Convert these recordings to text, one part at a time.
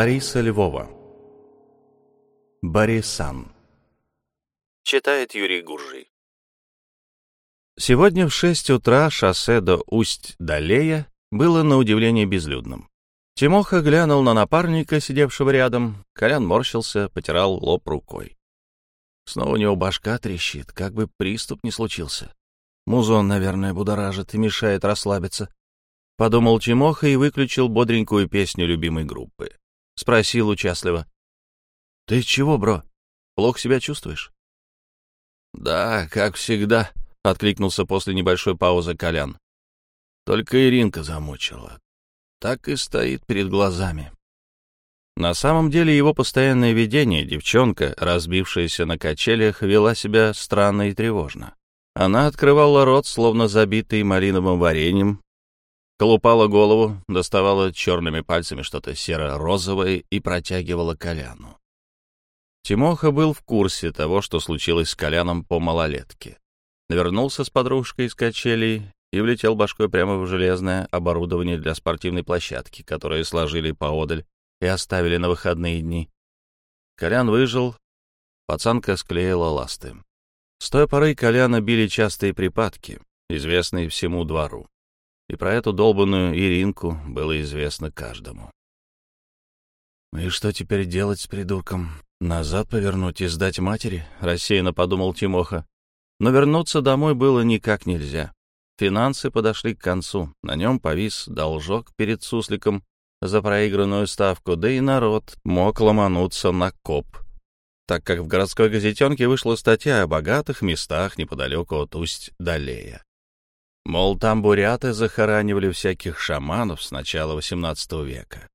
Лариса Львова. Борисан. Читает Юрий Гуржий. Сегодня в шесть утра шоссе до Усть-Далея было на удивление безлюдным. Тимоха глянул на напарника, сидевшего рядом. Колян морщился, потирал лоб рукой. Снова у него башка трещит, как бы приступ не случился. Музон, наверное, будоражит и мешает расслабиться. Подумал Тимоха и выключил бодренькую песню любимой группы. Спросил участливо. — Ты чего, бро? Плохо себя чувствуешь? — Да, как всегда, — откликнулся после небольшой паузы Колян. — Только Иринка замучила. Так и стоит перед глазами. На самом деле его постоянное видение, девчонка, разбившаяся на качелях, вела себя странно и тревожно. Она открывала рот, словно забитый малиновым вареньем, колупала голову, доставала черными пальцами что-то серо-розовое и протягивала Коляну. Тимоха был в курсе того, что случилось с Коляном по малолетке. Вернулся с подружкой из качелей и влетел башкой прямо в железное оборудование для спортивной площадки, которое сложили поодаль и оставили на выходные дни. Колян выжил, пацанка склеила ласты. С той поры Коляна били частые припадки, известные всему двору и про эту долбанную Иринку было известно каждому. «И что теперь делать с придурком? Назад повернуть и сдать матери?» — рассеянно подумал Тимоха. Но вернуться домой было никак нельзя. Финансы подошли к концу, на нем повис должок перед сусликом за проигранную ставку, да и народ мог ломануться на коп, так как в городской газетенке вышла статья о богатых местах неподалеку от Усть-Далея. Мол, там буряты захоранивали всяких шаманов с начала XVIII века.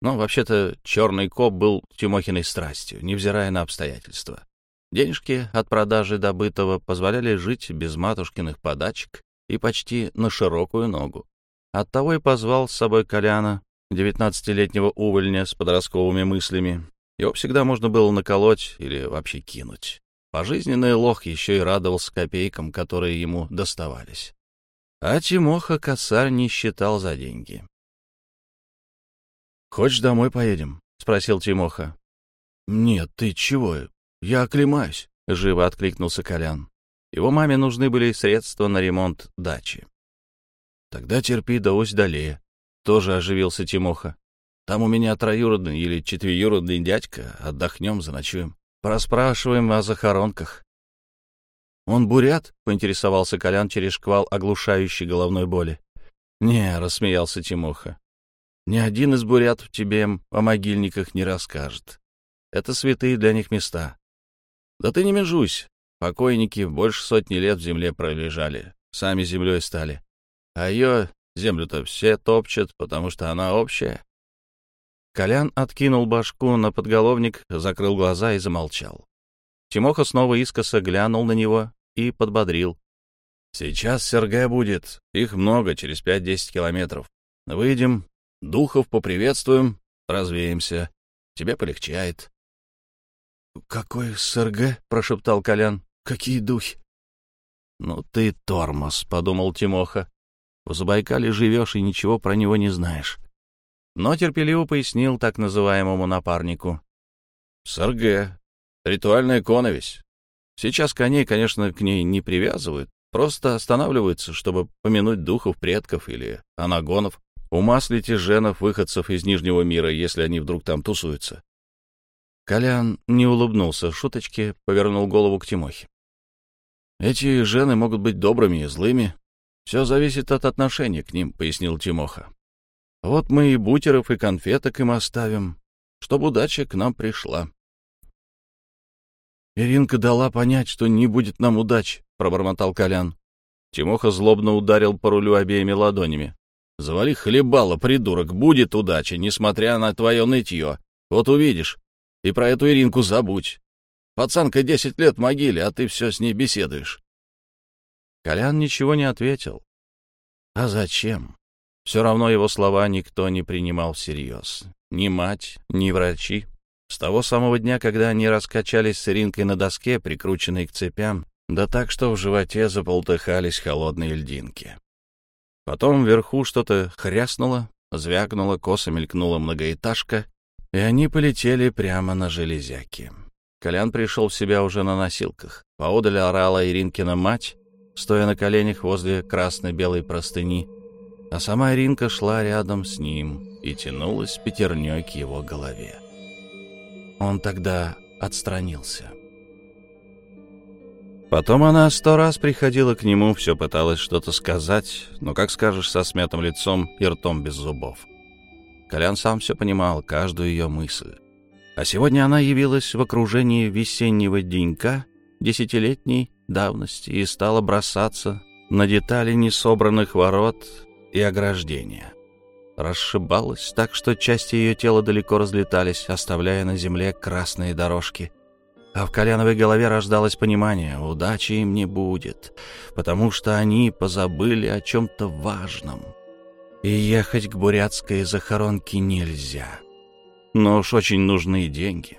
Но вообще-то черный коп был Тимохиной страстью, невзирая на обстоятельства. Денежки от продажи добытого позволяли жить без матушкиных подачек и почти на широкую ногу. Оттого и позвал с собой Коляна, девятнадцатилетнего увольня с подростковыми мыслями. Его всегда можно было наколоть или вообще кинуть. Пожизненный лох еще и радовался копейкам, которые ему доставались. А Тимоха косарь не считал за деньги. «Хочешь, домой поедем?» — спросил Тимоха. «Нет, ты чего? Я оклемаюсь», — живо откликнулся Колян. Его маме нужны были средства на ремонт дачи. «Тогда терпи до Усть-Далея», — тоже оживился Тимоха. «Там у меня троюродный или четвеюродный дядька, отдохнем, заночуем. Проспрашиваем о захоронках». «Он бурят?» — поинтересовался Колян через шквал оглушающей головной боли. «Не», — рассмеялся Тимоха. «Ни один из бурятов тебе о могильниках не расскажет. Это святые для них места. Да ты не межусь. Покойники больше сотни лет в земле пролежали, сами землей стали. А ее землю-то все топчут, потому что она общая». Колян откинул башку на подголовник, закрыл глаза и замолчал. Тимоха снова искоса глянул на него и подбодрил. «Сейчас Сергей будет. Их много, через пять-десять километров. Выйдем, духов поприветствуем, развеемся. Тебе полегчает». «Какой СРГ?» — прошептал Колян. «Какие духи?» «Ну ты тормоз», — подумал Тимоха. «В Забайкале живешь и ничего про него не знаешь». Но терпеливо пояснил так называемому напарнику. «СРГ. Ритуальная коновесь. Сейчас коней, конечно, к ней не привязывают, просто останавливаются, чтобы помянуть духов предков или анагонов, умаслить и женов выходцев из Нижнего мира, если они вдруг там тусуются. Колян не улыбнулся шуточке, повернул голову к Тимохе. «Эти жены могут быть добрыми и злыми. Все зависит от отношения к ним», — пояснил Тимоха. «Вот мы и бутеров, и конфеток им оставим, чтобы удача к нам пришла». «Иринка дала понять, что не будет нам удачи», — пробормотал Колян. Тимоха злобно ударил по рулю обеими ладонями. «Завали хлебало, придурок, будет удача, несмотря на твое нытье. Вот увидишь. И про эту Иринку забудь. Пацанка десять лет в могиле, а ты все с ней беседуешь». Колян ничего не ответил. «А зачем?» Все равно его слова никто не принимал всерьез. Ни мать, ни врачи, с того самого дня, когда они раскачались с Иринкой на доске, прикрученной к цепям, да так, что в животе заполтыхались холодные льдинки. Потом вверху что-то хряснуло, звякнуло, косо мелькнула многоэтажка, и они полетели прямо на железяки. Колян пришел в себя уже на носилках. Поодаль орала Иринкина мать, стоя на коленях возле красной-белой простыни, а сама Иринка шла рядом с ним и тянулась пятерней к его голове. Он тогда отстранился. Потом она сто раз приходила к нему, все пыталась что-то сказать, но, как скажешь, со смятым лицом и ртом без зубов. Колян сам все понимал, каждую ее мысль. А сегодня она явилась в окружении весеннего денька десятилетней давности и стала бросаться на детали несобранных ворот и ограждения. Расшибалась так, что части ее тела далеко разлетались, оставляя на земле красные дорожки. А в Коляновой голове рождалось понимание, удачи им не будет, потому что они позабыли о чем-то важном — и ехать к бурятской захоронке нельзя. Но уж очень нужны деньги.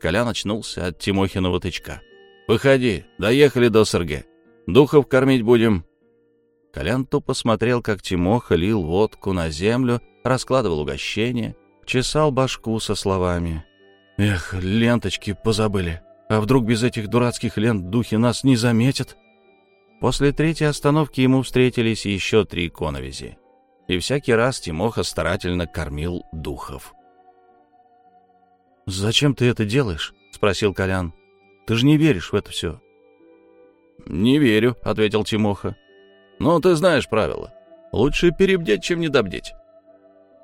Колян очнулся от Тимохиного тычка. «Выходи, доехали до СРГ. Духов кормить будем». Колян тупо смотрел, как Тимоха лил водку на землю, раскладывал угощение, чесал башку со словами. «Эх, ленточки позабыли. А вдруг без этих дурацких лент духи нас не заметят?» После третьей остановки ему встретились еще три коновизи и всякий раз Тимоха старательно кормил духов. «Зачем ты это делаешь?» — спросил Колян. «Ты же не веришь в это все». «Не верю», — ответил Тимоха. «Но ты знаешь правила. Лучше перебдеть, чем недобдеть.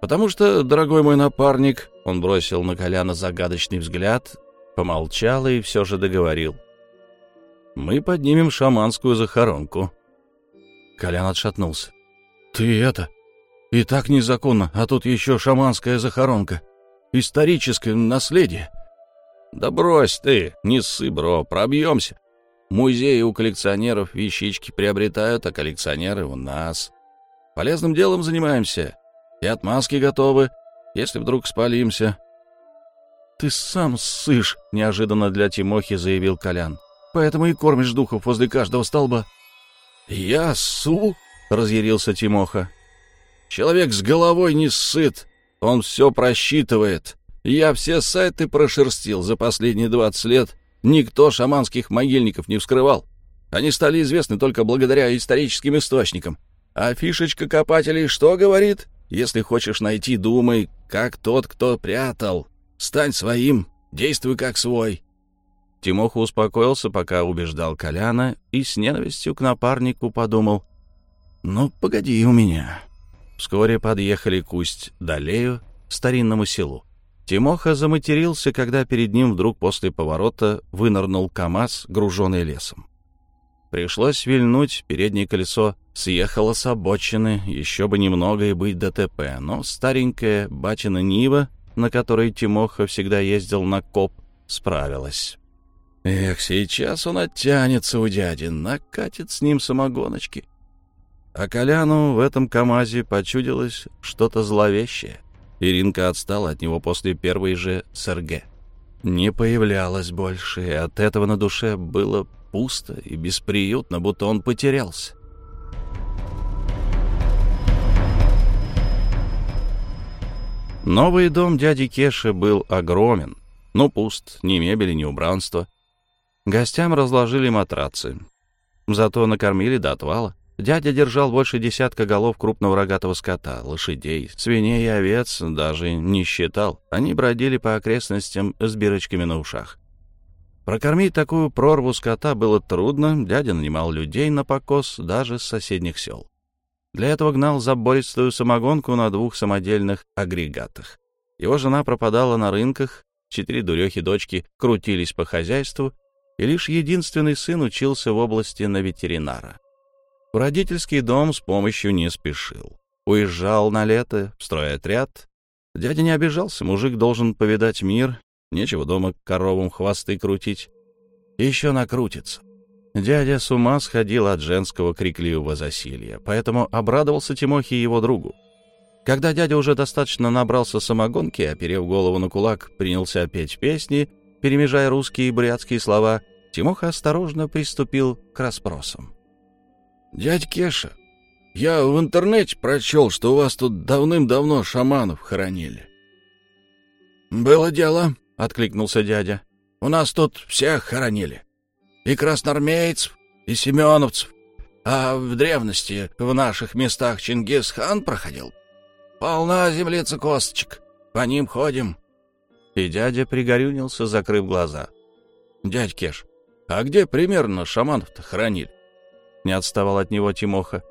Потому что, дорогой мой напарник, он бросил на Коляна загадочный взгляд, помолчал и все же договорил. Мы поднимем шаманскую захоронку. Колян отшатнулся. «Ты это...» И так незаконно, а тут еще шаманская захоронка. Историческое наследие. Да брось ты, не ссы, бро, пробьемся. Музеи у коллекционеров вещички приобретают, а коллекционеры у нас. Полезным делом занимаемся. И отмазки готовы, если вдруг спалимся. «Ты сам ссышь», — неожиданно для Тимохи заявил Колян. «Поэтому и кормишь духов возле каждого столба». «Я ссу?» — разъярился Тимоха. Человек с головой не сыт, он все просчитывает. Я все сайты прошерстил за последние 20 лет. Никто шаманских могильников не вскрывал. Они стали известны только благодаря историческим источникам. А фишечка копателей что говорит? Если хочешь найти, думай, как тот, кто прятал. Стань своим, действуй как свой. Тимоха успокоился, пока убеждал Коляна, и с ненавистью к напарнику подумал. «Ну, погоди у меня. Вскоре подъехали к Усть-Далею, старинному селу. Тимоха заматерился, когда перед ним вдруг после поворота вынырнул КамАЗ, груженный лесом. Пришлось вильнуть, переднее колесо съехало с обочины, еще бы немного и быть ДТП, но старенькая батина Нива, на которой Тимоха всегда ездил на коп, справилась. Эх, сейчас он оттянется у дяди, накатит с ним самогоночки. А Коляну в этом КамАЗе почудилось что-то зловещее. Иринка отстала от него после первой же СРГ. Не появлялась больше, и от этого на душе было пусто и бесприютно, будто он потерялся. Новый дом дяди Кеши был огромен, но пуст, ни мебели, ни убранства. Гостям разложили матрацы, зато накормили до отвала. Дядя держал больше десятка голов крупного рогатого скота, лошадей, свиней и овец даже не считал. Они бродили по окрестностям с бирочками на ушах. Прокормить такую прорву скота было трудно, дядя нанимал людей на покос даже с соседних сел. Для этого гнал забористую самогонку на двух самодельных агрегатах. Его жена пропадала на рынках, четыре дурехи дочки крутились по хозяйству, и лишь единственный сын учился в области на ветеринара. В родительский дом с помощью не спешил. Уезжал на лето в стройотряд. Дядя не обижался, мужик должен повидать мир, нечего дома коровам хвосты крутить. Еще накрутится. Дядя с ума сходил от женского крикливого засилья, поэтому обрадовался Тимохе и его другу. Когда дядя уже достаточно набрался самогонки, оперев голову на кулак, принялся петь песни, перемежая русские и бурятские слова, Тимоха осторожно приступил к расспросам. «Дядь Кеша, я в интернете прочел, что у вас тут давным-давно шаманов хоронили». «Было дело», — откликнулся дядя. «У нас тут всех хоронили. И красноармейцев, и семеновцев. А в древности в наших местах Чингисхан проходил. Полна землица косточек. По ним ходим». И дядя пригорюнился, закрыв глаза. «Дядь Кеш, а где примерно шаманов-то хранили?» Не отставал от него Тимоха.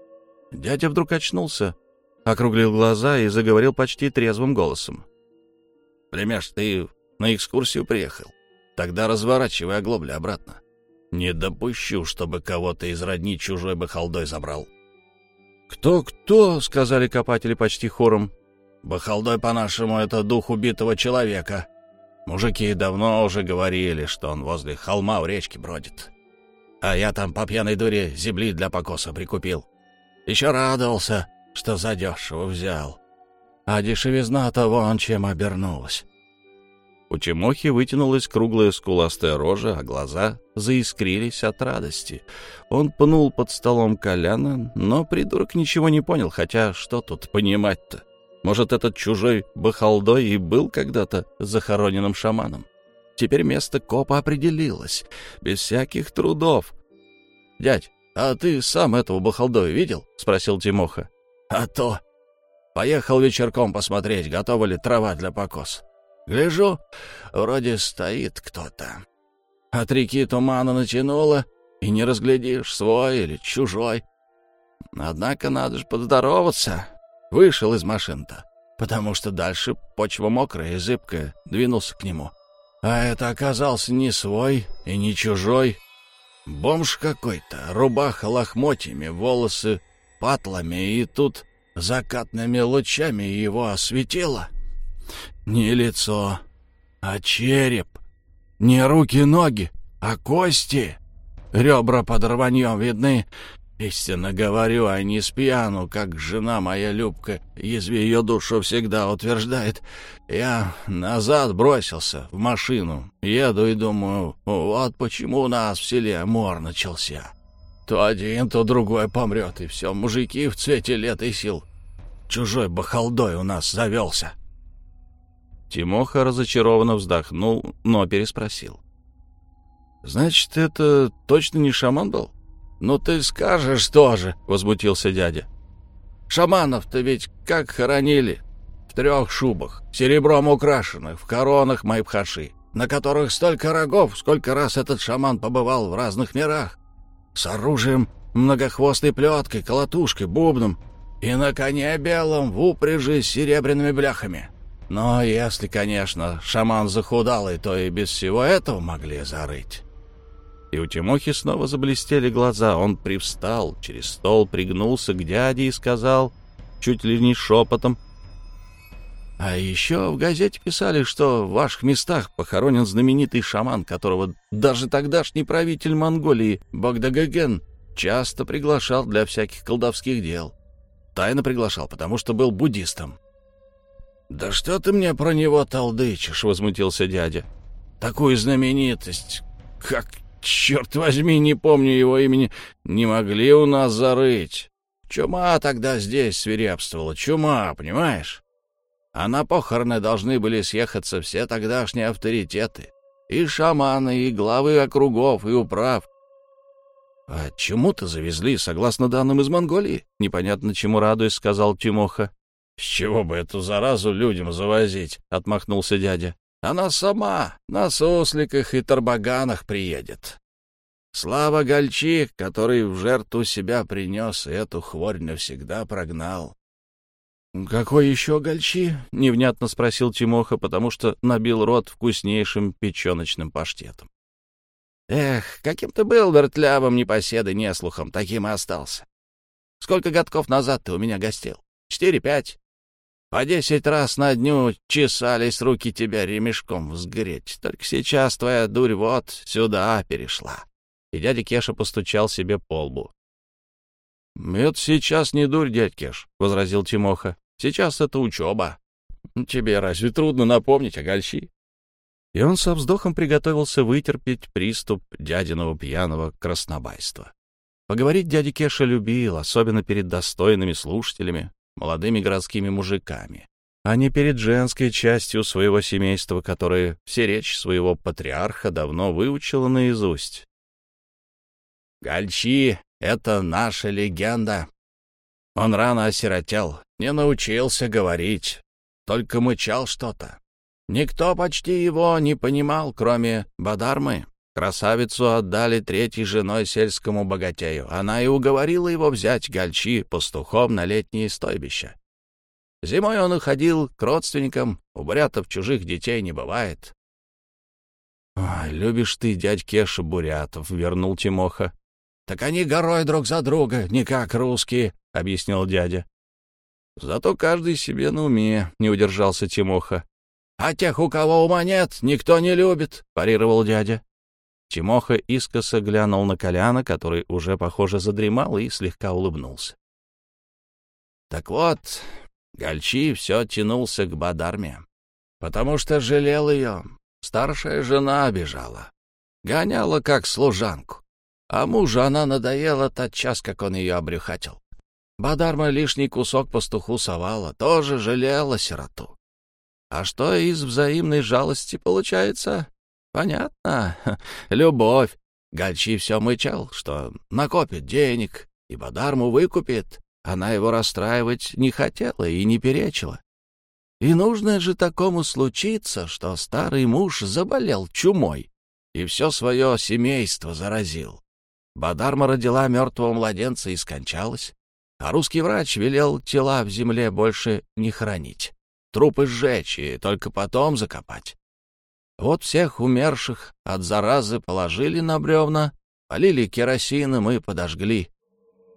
Дядя вдруг очнулся, округлил глаза и заговорил почти трезвым голосом. «Племяш, ты на экскурсию приехал? Тогда разворачивай оглобли обратно. Не допущу, чтобы кого-то из родни чужой бахалдой забрал». «Кто-кто?» — сказали копатели почти хором. «Бахалдой, по-нашему, это дух убитого человека. Мужики давно уже говорили, что он возле холма у речки бродит. А я там по пьяной дуре земли для покоса прикупил. Еще радовался, что задешево взял. А дешевизна-то вон чем обернулась. У Тимохи вытянулась круглая скуластая рожа, а глаза заискрились от радости. Он пнул под столом Коляна, но придурок ничего не понял, хотя что тут понимать-то? Может, этот чужой бахалдой и был когда-то захороненным шаманом? Теперь место копа определилось, без всяких трудов. — Дядь, а ты сам этого бахалдоя видел? — спросил Тимоха. — А то. Поехал вечерком посмотреть, готова ли трава для покос. Гляжу, вроде стоит кто-то. От реки тумана натянуло, и не разглядишь, свой или чужой. Однако надо же поздороваться. Вышел из машин-то, потому что дальше почва мокрая и зыбкая, двинулся к нему. А это оказался не свой и не чужой. Бомж какой-то, рубаха лохмотьями, волосы патлами, и тут закатными лучами его осветило. Не лицо, а череп. Не руки-ноги, а кости. Ребра под рваньем видны. Истинно говорю, а не спьяну, как жена моя Любка, язви ее душу всегда утверждает. Я назад бросился в машину, еду и думаю, вот почему у нас в селе мор начался. То один, то другой помрет, и все, мужики в цвете лет и сил. Чужой бахалдой у нас завелся. Тимоха разочарованно вздохнул, но переспросил. «Значит, это точно не шаман был?» «Ну ты скажешь тоже», — возмутился дядя. «Шаманов-то ведь как хоронили? В трех шубах, серебром украшенных, в коронах майбхаши, на которых столько рогов, сколько раз этот шаман побывал в разных мирах. С оружием, многохвостой плеткой, колотушкой, бубном и на коне белом в упряжи с серебряными бляхами. Но если, конечно, шаман захудалый, то и без всего этого могли зарыть». И у Тимохи снова заблестели глаза. Он привстал, через стол пригнулся к дяде и сказал, чуть ли не шепотом, «А еще в газете писали, что в ваших местах похоронен знаменитый шаман, которого даже тогдашний правитель Монголии Богдагаген часто приглашал для всяких колдовских дел. Тайно приглашал, потому что был буддистом». «Да что ты мне про него толдычишь?» — возмутился дядя. «Такую знаменитость, как черт возьми, не помню его имени, не могли у нас зарыть. Чума тогда здесь свирепствовала, чума, понимаешь? А на похороны должны были съехаться все тогдашние авторитеты. И шаманы, и главы округов, и управ. «А чему-то завезли, согласно данным из Монголии?» «Непонятно, чему радуюсь», — сказал Тимоха. «С чего бы эту заразу людям завозить?» — отмахнулся дядя. Она сама на сосликах и тарбаганах приедет. Слава Гольчи, который в жертву себя принес и эту хворь навсегда прогнал. — Какой еще Гольчи? — невнятно спросил Тимоха, потому что набил рот вкуснейшим печеночным паштетом. — Эх, каким ты был вертлявым непоседой неслухом, таким и остался. Сколько годков назад ты у меня гостил? Четыре-пять? По десять раз на дню чесались руки тебя ремешком взгреть. Только сейчас твоя дурь вот сюда перешла. И дядя Кеша постучал себе по лбу. — Это сейчас не дурь, дядь Кеш, — возразил Тимоха. — Сейчас это учеба. Тебе разве трудно напомнить о гольщи? И он со вздохом приготовился вытерпеть приступ дядиного пьяного краснобайства. Поговорить дядя Кеша любил, особенно перед достойными слушателями, молодыми городскими мужиками. а не перед женской частью своего семейства, которая все речь своего патриарха давно выучила наизусть. «Гальчи — это наша легенда. Он рано осиротел, не научился говорить, только мычал что-то. Никто почти его не понимал, кроме Бадармы. Красавицу отдали третьей женой сельскому богатею. Она и уговорила его взять гальчи пастухом на летнее стойбище. Зимой он уходил к родственникам, у бурятов чужих детей не бывает. — любишь ты, дядь Кеша, бурятов, — вернул Тимоха. — Так они горой друг за друга, не как русские, — объяснил дядя. — Зато каждый себе на уме, — не удержался Тимоха. — А тех, у кого ума нет, никто не любит, — парировал дядя. Тимоха искоса глянул на Коляна, который уже, похоже, задремал и слегка улыбнулся. — Так вот, Гальчи все тянулся к Бадарме, потому что жалел ее. Старшая жена обижала. Гоняла как служанку. А мужу она надоела тот час, как он ее обрюхатил. Бадарма лишний кусок пастуху совала, тоже жалела сироту. А что из взаимной жалости получается? Понятно. Любовь. Гальчи все мычал, что накопит денег и Бадарму выкупит. Она его расстраивать не хотела и не перечила. И нужно же такому случиться, что старый муж заболел чумой и все свое семейство заразил. Бадарма родила мертвого младенца и скончалась, а русский врач велел тела в земле больше не хранить, трупы сжечь и только потом закопать. Вот всех умерших от заразы положили на бревна, полили керосином и подожгли.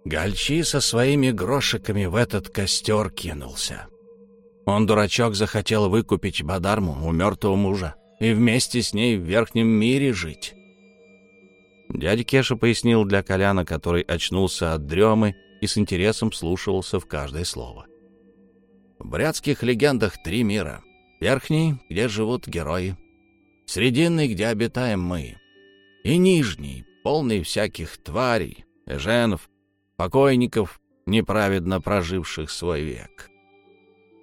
Гальчи со своими грошиками в этот костер кинулся. Он, дурачок, захотел выкупить Бадарму у мертвого мужа и вместе с ней в верхнем мире жить. Дядя Кеша пояснил для Коляна, который очнулся от дремы и с интересом слушался в каждое слово. В брятских легендах три мира. Верхний, где живут герои. Срединный, где обитаем мы. И нижний, полный всяких тварей, эженов, покойников, неправедно проживших свой век.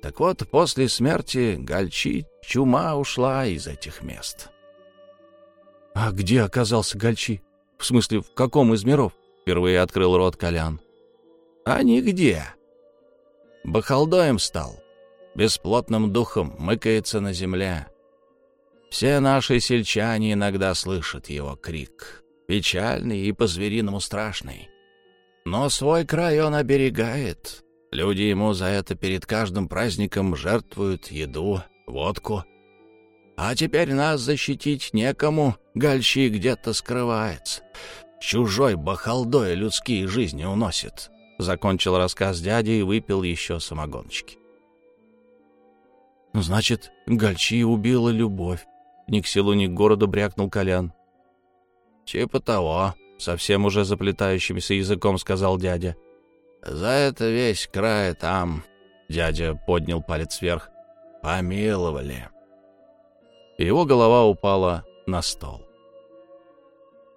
Так вот, после смерти Гальчи чума ушла из этих мест. — А где оказался Гальчи? В смысле, в каком из миров? — впервые открыл рот Колян. — А нигде. Бахалдоем стал, бесплотным духом мыкается на земле. Все наши сельчане иногда слышат его крик, печальный и по-звериному страшный. Но свой край он оберегает. Люди ему за это перед каждым праздником жертвуют еду, водку. А теперь нас защитить некому, гальщик где-то скрывается. Чужой бахалдой людские жизни уносит. Закончил рассказ дядя и выпил еще самогоночки. «Ну, «Значит, Гальчи убила любовь», — ни к селу, ни к городу брякнул Колян. «Типа того», совсем уже заплетающимся языком сказал дядя. «За это весь край там...» — дядя поднял палец вверх. «Помиловали». Его голова упала на стол.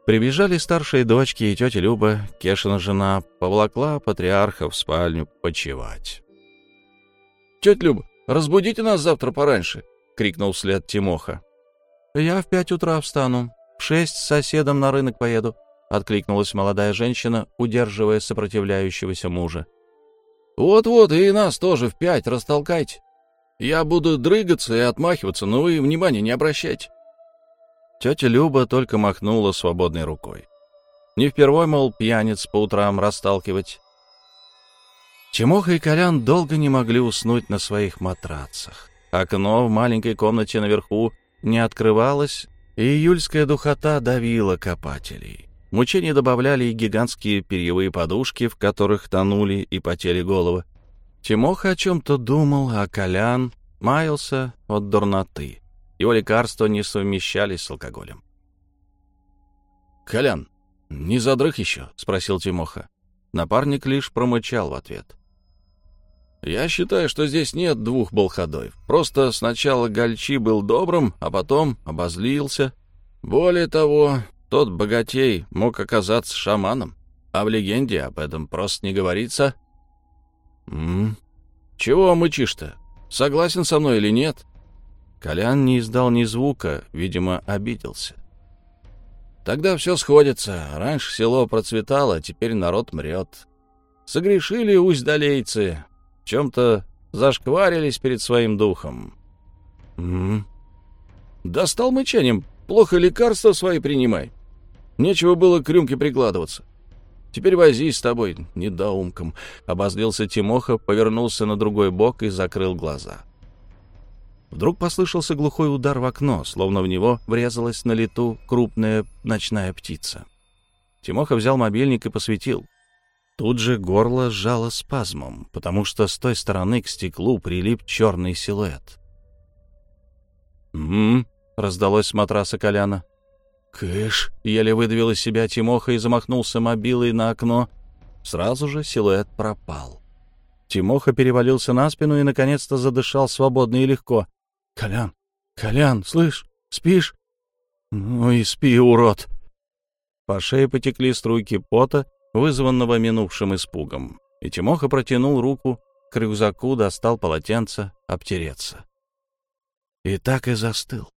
Прибежали старшие дочки и тетя Люба, Кешина жена, повлакла патриарха в спальню почевать. «Тетя Люба, разбудите нас завтра пораньше!» — крикнул вслед Тимоха. «Я в пять утра встану. В шесть с соседом на рынок поеду», — откликнулась молодая женщина, удерживая сопротивляющегося мужа. «Вот-вот, и нас тоже в пять растолкайте. Я буду дрыгаться и отмахиваться, но вы внимания не обращайте». Тетя Люба только махнула свободной рукой. Не впервой, мол, пьяниц по утрам расталкивать. Тимоха и Колян долго не могли уснуть на своих матрацах. Окно в маленькой комнате наверху не открывалось, и июльская духота давила копателей. Мучения добавляли и гигантские перьевые подушки, в которых тонули и потели головы. Тимоха о чем-то думал, а Колян маялся от дурноты. Его лекарства не совмещались с алкоголем. «Колян, не задрых еще?» — спросил Тимоха. Напарник лишь промычал в ответ. «Я считаю, что здесь нет двух болходоев. Просто сначала Гальчи был добрым, а потом обозлился. Более того, тот богатей мог оказаться шаманом, а в легенде об этом просто не говорится. «М? Чего мычишь-то? Согласен со мной или нет?» Колян не издал ни звука, видимо, обиделся. «Тогда все сходится. Раньше село процветало, а теперь народ мрет. Согрешили уздалейцы, в чем-то зашкварились перед своим духом». «М -м. «Достал мычанием. Плохо лекарства свои принимай. Нечего было к рюмке прикладываться. Теперь возись с тобой, недоумком. Обозлился Тимоха, повернулся на другой бок и закрыл глаза. Вдруг послышался глухой удар в окно, словно в него врезалась на лету крупная ночная птица. Тимоха взял мобильник и посветил. Тут же горло сжало спазмом, потому что с той стороны к стеклу прилип черный силуэт. «М-м-м», раздалось с матраса Коляна. «Кыш!» — еле выдавил из себя Тимоха и замахнулся мобилой на окно. Сразу же силуэт пропал. Тимоха перевалился на спину и, наконец-то, задышал свободно и легко. «Колян! Колян, слышь, спишь?» «Ну и спи, урод!» По шее потекли струйки пота, вызванного минувшим испугом, и Тимоха протянул руку к рюкзаку, достал полотенце, обтереться. И так и застыл.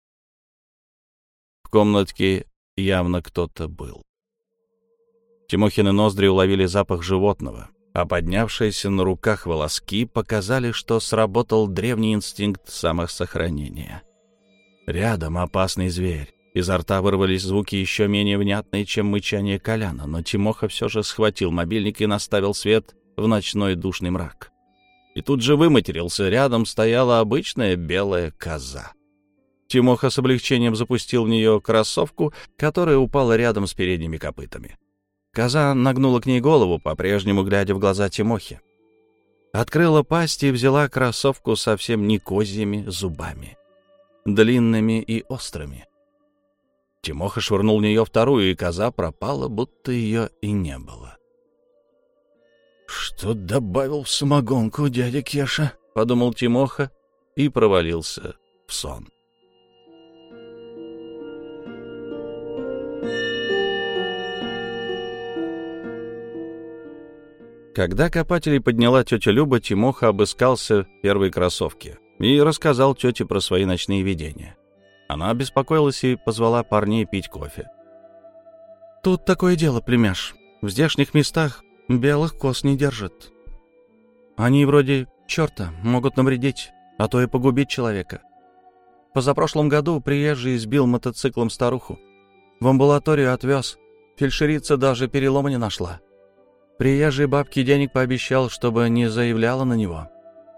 В комнатке явно кто-то был. Тимохины ноздри уловили запах животного, а поднявшиеся на руках волоски показали, что сработал древний инстинкт самосохранения. Рядом опасный зверь. Изо рта вырвались звуки еще менее внятные, чем мычание Коляна, но Тимоха все же схватил мобильник и наставил свет в ночной душный мрак. И тут же выматерился. Рядом стояла обычная белая коза. Тимоха с облегчением запустил в нее кроссовку, которая упала рядом с передними копытами. Коза нагнула к ней голову, по-прежнему глядя в глаза Тимохи. Открыла пасть и взяла кроссовку совсем не козьими зубами, длинными и острыми. Тимоха швырнул в нее вторую, и коза пропала, будто ее и не было. «Что добавил в самогонку дядя Кеша?» — подумал Тимоха и провалился в сон. Когда копателей подняла тетя Люба, Тимоха обыскался в первой кроссовке и рассказал тете про свои ночные видения. Она обеспокоилась и позвала парней пить кофе. «Тут такое дело, племяш. В здешних местах белых коз не держат. Они вроде черта могут навредить, а то и погубить человека. Позапрошлом году приезжий сбил мотоциклом старуху. В амбулаторию отвез. Фельдшерица даже перелома не нашла. Приезжий бабке денег пообещал, чтобы не заявляла на него.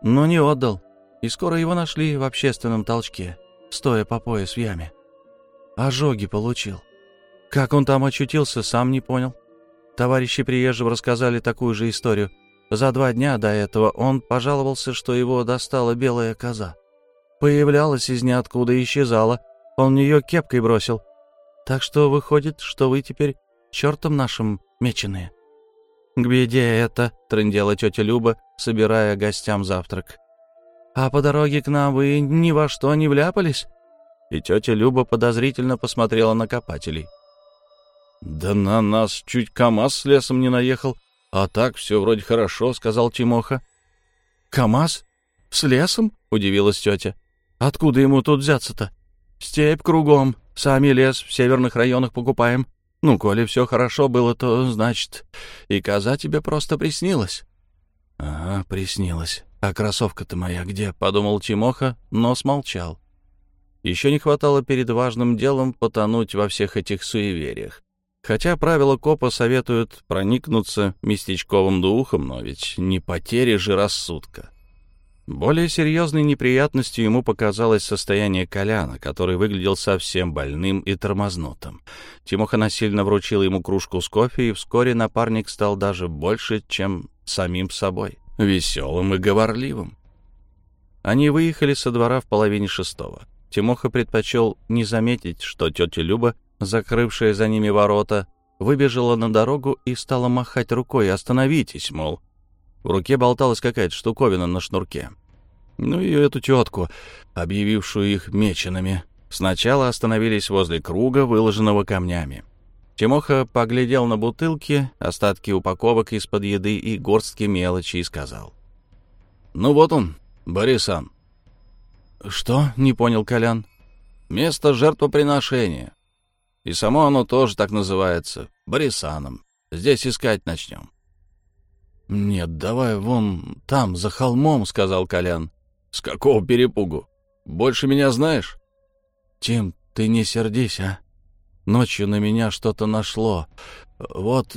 Но не отдал, и скоро его нашли в общественном толчке, стоя по пояс в яме. Ожоги получил. Как он там очутился, сам не понял. Товарищи приезжего рассказали такую же историю. За два дня до этого он пожаловался, что его достала белая коза. Появлялась из ниоткуда и исчезала. Он нее кепкой бросил. Так что выходит, что вы теперь чертом нашим меченые. «К беде это», — трындела тетя Люба, собирая гостям завтрак. «А по дороге к нам вы ни во что не вляпались?» И тетя Люба подозрительно посмотрела на копателей. «Да на нас чуть КамАЗ с лесом не наехал, а так все вроде хорошо», — сказал Тимоха. «КамАЗ? С лесом?» — удивилась тетя. «Откуда ему тут взяться-то? Степь кругом, сами лес в северных районах покупаем. Ну, коли все хорошо было, то, значит, и коза тебе просто приснилась. — Ага, приснилась. А кроссовка-то моя где? — подумал Тимоха, но смолчал. Еще не хватало перед важным делом потонуть во всех этих суевериях. Хотя правила копа советуют проникнуться местечковым духом, но ведь не потери же рассудка. Более серьезной неприятностью ему показалось состояние Коляна, который выглядел совсем больным и тормознутым. Тимоха насильно вручил ему кружку с кофе, и вскоре напарник стал даже больше, чем самим собой, веселым и говорливым. Они выехали со двора в половине шестого. Тимоха предпочел не заметить, что тетя Люба, закрывшая за ними ворота, выбежала на дорогу и стала махать рукой «Остановитесь», мол. В руке болталась какая-то штуковина на шнурке. Ну и эту тетку, объявившую их меченными. Сначала остановились возле круга, выложенного камнями. Тимоха поглядел на бутылки, остатки упаковок из-под еды и горстки мелочи и сказал. «Ну вот он, Борисан, «Что?» — не понял Колян. «Место жертвоприношения. И само оно тоже так называется. Борисаном. Здесь искать начнем». «Нет, давай вон там, за холмом», — сказал Колян. «С какого перепугу? Больше меня знаешь?» «Тим, ты не сердись, а? Ночью на меня что-то нашло. Вот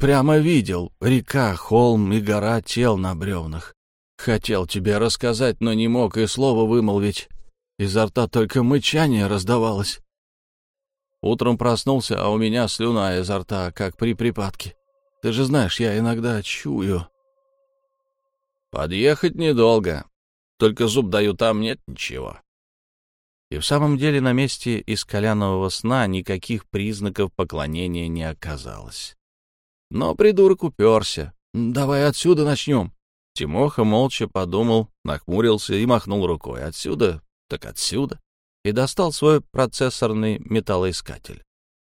прямо видел. Река, холм и гора тел на бревнах. Хотел тебе рассказать, но не мог и слова вымолвить. Изо рта только мычание раздавалось. Утром проснулся, а у меня слюна изо рта, как при припадке. Ты же знаешь, я иногда чую. Подъехать недолго. Только зуб даю, там нет ничего. И в самом деле на месте из колянового сна никаких признаков поклонения не оказалось. Но придурок уперся. «Давай отсюда начнем». Тимоха молча подумал, нахмурился и махнул рукой. Отсюда, так отсюда. И достал свой процессорный металлоискатель.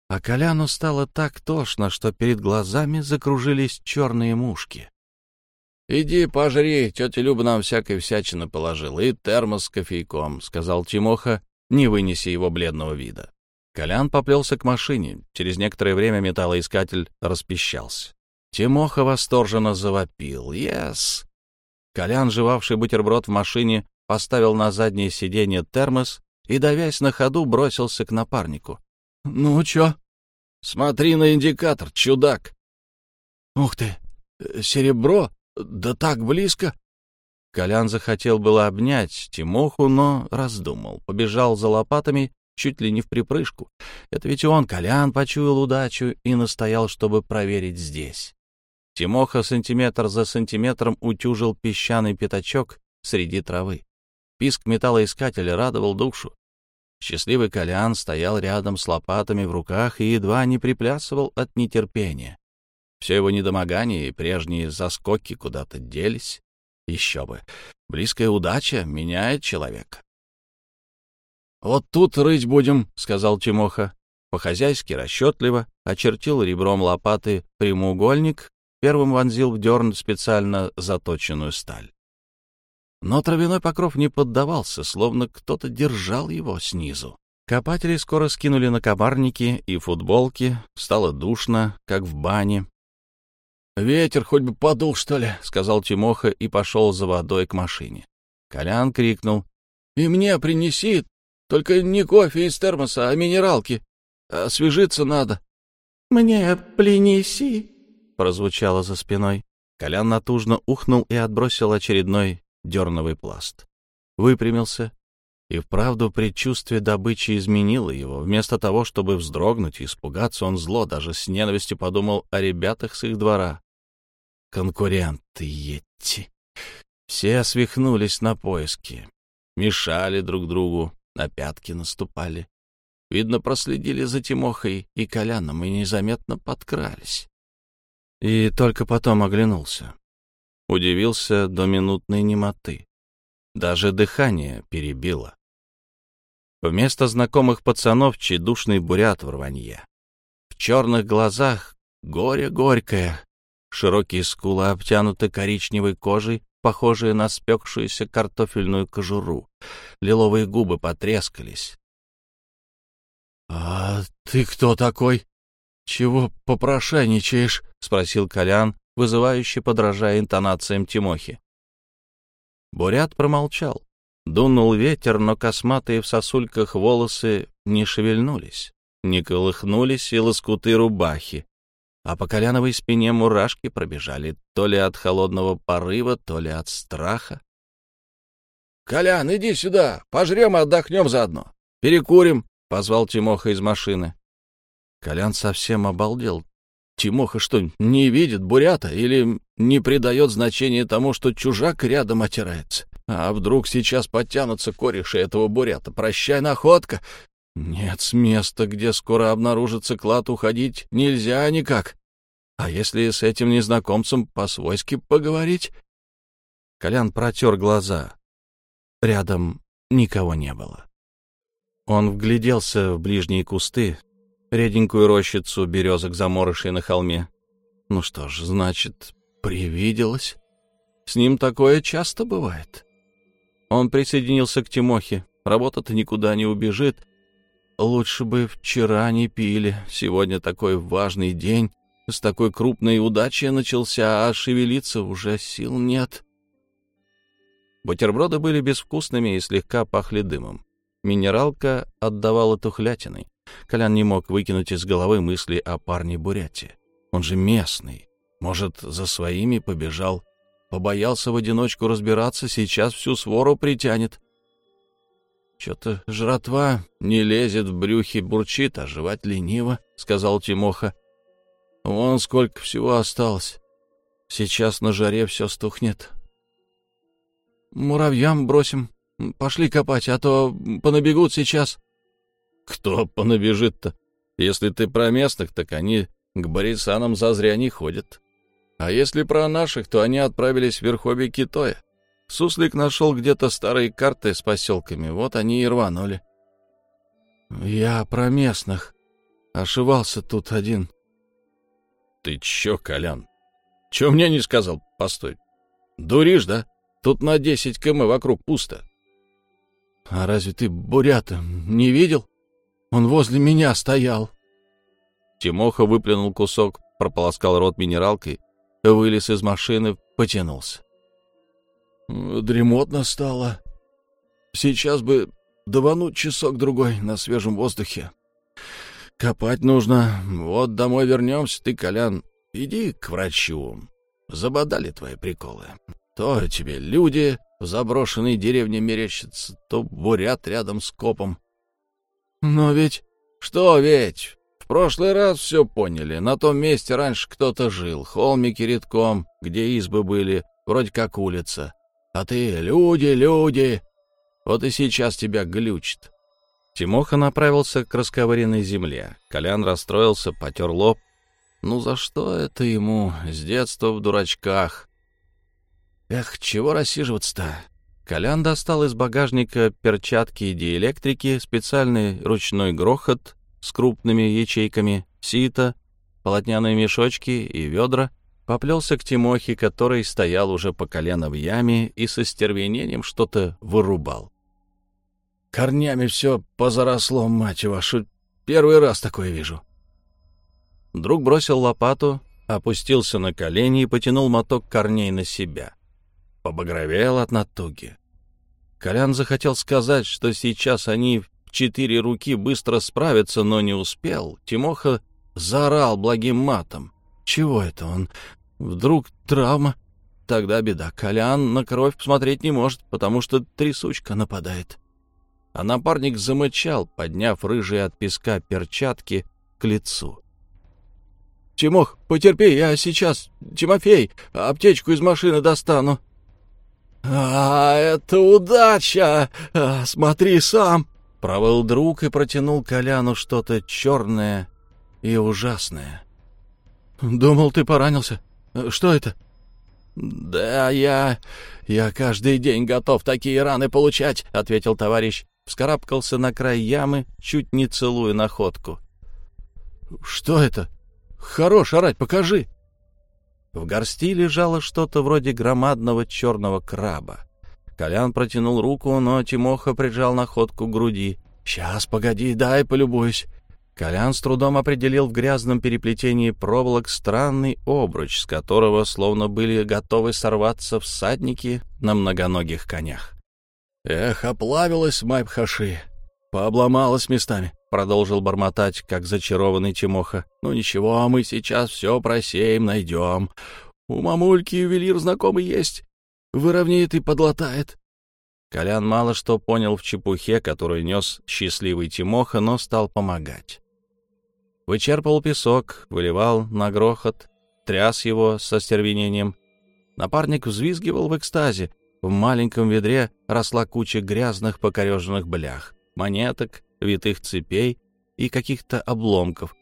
А Коляну стало так тошно, что перед глазами закружились черные мушки. — Иди пожри, тетя Люба нам всякой всячины положила, и термос с кофейком, — сказал Тимоха, не вынеся его бледного вида. Колян поплелся к машине. Через некоторое время металлоискатель распищался. Тимоха восторженно завопил. «Ес!» Колян, жевавший бутерброд в машине, поставил на заднее сиденье термос и, давясь на ходу, бросился к напарнику. «Ну, чё?» «Смотри на индикатор, чудак!» «Ух ты! Серебро? Да так близко!» Колян захотел было обнять Тимоху, но раздумал. Побежал за лопатами чуть ли не в припрыжку. Это ведь он, Колян, почуял удачу и настоял, чтобы проверить здесь. Тимоха сантиметр за сантиметром утюжил песчаный пятачок среди травы. Писк металлоискателя радовал душу. Счастливый Колян стоял рядом с лопатами в руках и едва не приплясывал от нетерпения. Все его недомогание и прежние заскоки куда-то делись. Еще бы. Близкая удача меняет человека. «Вот тут рыть будем», — сказал Тимоха. По-хозяйски расчетливо очертил ребром лопаты прямоугольник, первым вонзил в дерн специально заточенную сталь. Но травяной покров не поддавался, словно кто-то держал его снизу. Копатели скоро скинули на кабарники и футболки, стало душно, как в бане. «Ветер хоть бы подул, что ли?» — сказал Тимоха и пошел за водой к машине. Колян крикнул. «И мне принеси, только не кофе из термоса, а минералки. Освежиться надо». «Мне принеси», — прозвучало за спиной. Колян натужно ухнул и отбросил очередной дерновый пласт. Выпрямился, и вправду предчувствие добычи изменило его. Вместо того, чтобы вздрогнуть и испугаться, он зло, даже с ненавистью подумал о ребятах с их двора конкуренты эти. Все свихнулись на поиски, мешали друг другу, на пятки наступали. Видно, проследили за Тимохой и Коляном и незаметно подкрались. И только потом оглянулся. Удивился до минутной немоты. Даже дыхание перебило. Вместо знакомых пацанов чедушный бурят в рванье. В черных глазах горе горькое, Широкие скулы обтянуты коричневой кожей, похожие на спекшуюся картофельную кожуру. Лиловые губы потрескались. — А ты кто такой? Чего попрошайничаешь? — спросил Колян, вызывающе подражая интонациям Тимохи. Бурят промолчал. Дунул ветер, но косматые в сосульках волосы не шевельнулись, не колыхнулись и лоскуты рубахи, а по коляновой спине мурашки пробежали то ли от холодного порыва, то ли от страха. — Колян, иди сюда, пожрем и отдохнем заодно. Перекурим, — позвал Тимоха из машины. Колян совсем обалдел. Тимоха что, не видит бурята или не придает значения тому, что чужак рядом отирается? А вдруг сейчас подтянутся кореши этого бурята? Прощай, находка! Нет, с места, где скоро обнаружится клад, уходить нельзя никак. А если с этим незнакомцем по-свойски поговорить? Колян протер глаза. Рядом никого не было. Он вгляделся в ближние кусты, реденькую рощицу березок заморышей на холме. Ну что ж, значит, привиделось. С ним такое часто бывает. Он присоединился к Тимохе. Работа-то никуда не убежит. Лучше бы вчера не пили. Сегодня такой важный день. С такой крупной удачей начался, а шевелиться уже сил нет. Бутерброды были безвкусными и слегка пахли дымом. Минералка отдавала тухлятиной. Колян не мог выкинуть из головы мысли о парне Буряти. Он же местный. Может, за своими побежал. Побоялся в одиночку разбираться, сейчас всю свору притянет. Что-то жратва не лезет в брюхе, бурчит, а жевать лениво, — сказал Тимоха. Вон сколько всего осталось. Сейчас на жаре все стухнет. Муравьям бросим. Пошли копать, а то понабегут сейчас. Кто понабежит-то? Если ты про местных, так они к Борисанам зазря не ходят. А если про наших, то они отправились в верховье Китоя. Суслик нашел где-то старые карты с поселками, вот они и рванули. Я про местных. Ошивался тут один. Ты чё, Колян? Чё мне не сказал? Постой. Дуришь, да? Тут на десять км вокруг пусто. А разве ты бурята не видел? Он возле меня стоял. Тимоха выплюнул кусок, прополоскал рот минералкой, вылез из машины, потянулся. Дремотно стало. Сейчас бы давануть часок-другой на свежем воздухе. Копать нужно. Вот домой вернемся, ты, Колян, иди к врачу. Забодали твои приколы. То тебе люди в заброшенной деревне мерещатся, то бурят рядом с копом. Но ведь... Что ведь? В прошлый раз все поняли. На том месте раньше кто-то жил. Холмики редком, где избы были, вроде как улица. А ты «Люди, люди!» Вот и сейчас тебя глючит. Тимоха направился к расковыренной земле. Колян расстроился, потер лоб. Ну за что это ему? С детства в дурачках. Эх, чего рассиживаться-то? Колян достал из багажника перчатки и диэлектрики, специальный ручной грохот с крупными ячейками, сито, полотняные мешочки и ведра, поплелся к Тимохе, который стоял уже по колено в яме и со стервенением что-то вырубал. «Корнями все позаросло, мать вашу! Первый раз такое вижу!» Друг бросил лопату, опустился на колени и потянул моток корней на себя побагровел от натуги. Колян захотел сказать, что сейчас они в четыре руки быстро справятся, но не успел. Тимоха заорал благим матом. Чего это он? Вдруг травма? Тогда беда. Колян на кровь посмотреть не может, потому что трясучка нападает. А напарник замычал, подняв рыжие от песка перчатки к лицу. «Тимох, потерпи, я сейчас. Тимофей, аптечку из машины достану». «А, это удача! А, смотри сам!» Провыл друг и протянул Коляну что-то черное и ужасное. «Думал, ты поранился. Что это?» «Да я... я каждый день готов такие раны получать», — ответил товарищ. Вскарабкался на край ямы, чуть не целуя находку. «Что это? Хорош орать, покажи!» В горсти лежало что-то вроде громадного черного краба. Колян протянул руку, но Тимоха прижал находку к груди. «Сейчас, погоди, дай полюбуюсь». Колян с трудом определил в грязном переплетении проволок странный обруч, с которого словно были готовы сорваться всадники на многоногих конях. «Эх, оплавилась Майбхаши, пообломалась местами», — продолжил бормотать, как зачарованный Тимоха. «Ну ничего, мы сейчас все просеем, найдем. У мамульки ювелир знакомый есть. Выровняет и подлатает». Колян мало что понял в чепухе, которую нес счастливый Тимоха, но стал помогать. Вычерпал песок, выливал на грохот, тряс его со стервенением. Напарник взвизгивал в экстазе. В маленьком ведре росла куча грязных покореженных блях, монеток, витых цепей и каких-то обломков.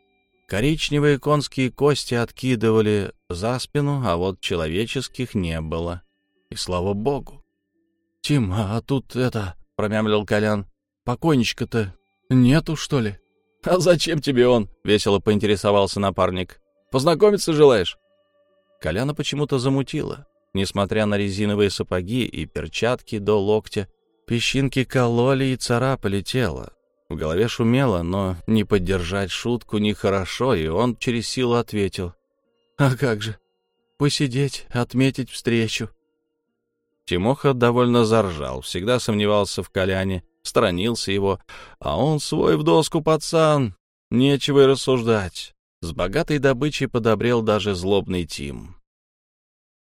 Коричневые конские кости откидывали за спину, а вот человеческих не было. И слава богу. — Тим, а тут это, — промямлил Колян, — покойничка-то нету, что ли? — А зачем тебе он? — весело поинтересовался напарник. — Познакомиться желаешь? Коляна почему-то замутило. Несмотря на резиновые сапоги и перчатки до локтя, Песчинки кололи и царапали тело. В голове шумело, но не поддержать шутку нехорошо, и он через силу ответил. «А как же? Посидеть, отметить встречу». Тимоха довольно заржал, всегда сомневался в Коляне, сторонился его, а он свой в доску пацан, нечего и рассуждать. С богатой добычей подобрел даже злобный Тим.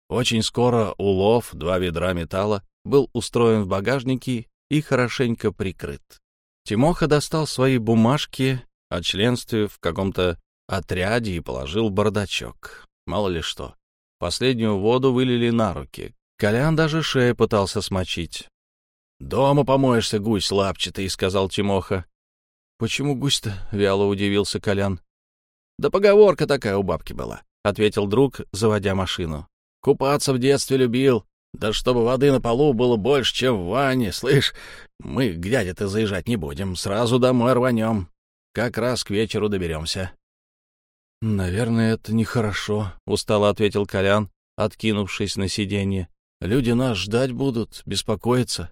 Очень скоро улов, два ведра металла, был устроен в багажнике и хорошенько прикрыт. Тимоха достал свои бумажки о членстве в каком-то отряде и положил бардачок. Мало ли что. Последнюю воду вылили на руки. Колян даже шею пытался смочить. «Дома помоешься, гусь лапчатый», — сказал Тимоха. «Почему гусь-то?» — вяло удивился Колян. «Да поговорка такая у бабки была», — ответил друг, заводя машину. «Купаться в детстве любил. Да чтобы воды на полу было больше, чем в ванне. Слышь, мы к дяде-то заезжать не будем. Сразу домой рванем. Как раз к вечеру доберемся». «Наверное, это нехорошо», — устало ответил Колян, откинувшись на сиденье. «Люди нас ждать будут, беспокоиться».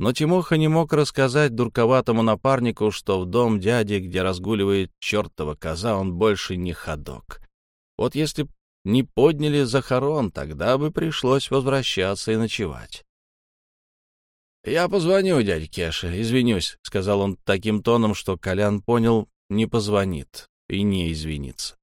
Но Тимоха не мог рассказать дурковатому напарнику, что в дом дяди, где разгуливает чертова коза, он больше не ходок. Вот если б не подняли захорон, тогда бы пришлось возвращаться и ночевать. «Я позвоню дяде Кеше, извинюсь», — сказал он таким тоном, что Колян понял, не позвонит и не извинится.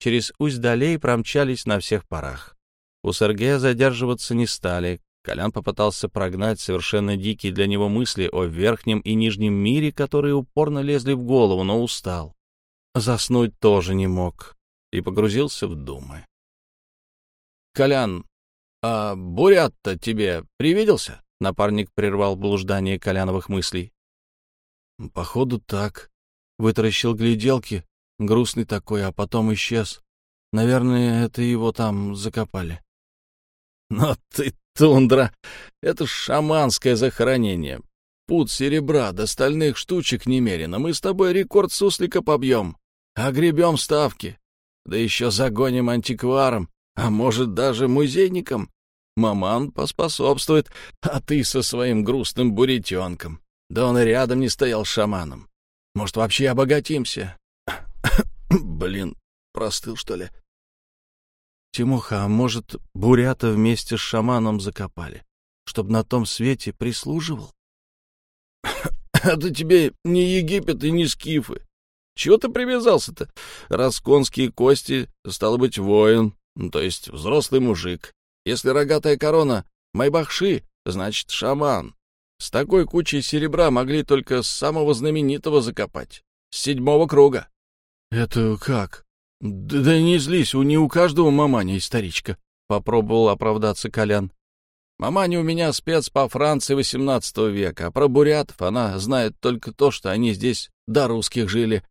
Через Усть-Долей промчались на всех парах. У Сергея задерживаться не стали, Колян попытался прогнать совершенно дикие для него мысли о верхнем и нижнем мире, которые упорно лезли в голову, но устал. Заснуть тоже не мог и погрузился в думы. — Колян, а бурят-то тебе привиделся? — напарник прервал блуждание Коляновых мыслей. — Походу, так. Вытаращил гляделки, грустный такой, а потом исчез. Наверное, это его там закопали. — Но ты Тундра — это шаманское захоронение. Пут серебра до стальных штучек немерено. Мы с тобой рекорд суслика побьем. Огребем ставки. Да еще загоним антикваром, а может, даже музейником. Маман поспособствует, а ты со своим грустным буритенком. Да он и рядом не стоял шаманом. Может, вообще обогатимся? Блин, простыл, что ли? Тимоха, а может, бурята вместе с шаманом закопали, чтобы на том свете прислуживал? Это тебе не Египет и не скифы. Чего ты привязался-то? Раз конские кости, стало быть, воин, ну, то есть взрослый мужик. Если рогатая корона майбахши, значит, шаман. С такой кучей серебра могли только самого знаменитого закопать. С седьмого круга. — Это как? Да, да не злись, у не у каждого маманя историчка, попробовал оправдаться Колян. Маманя у меня спец по Франции XVIII века, а про бурятов она знает только то, что они здесь до русских жили.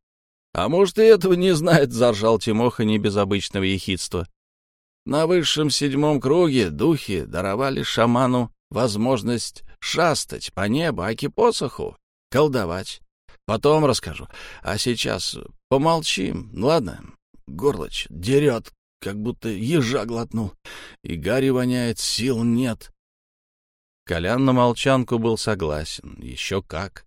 А может, и этого не знает, заржал Тимоха не без обычного ехидства. На высшем седьмом круге духи даровали шаману возможность шастать по небу, аки посоху, колдовать. Потом расскажу. А сейчас помолчим, ладно? горлоч дерет, как будто ежа глотнул. И Гарри воняет, сил нет. Колян на молчанку был согласен. Еще как.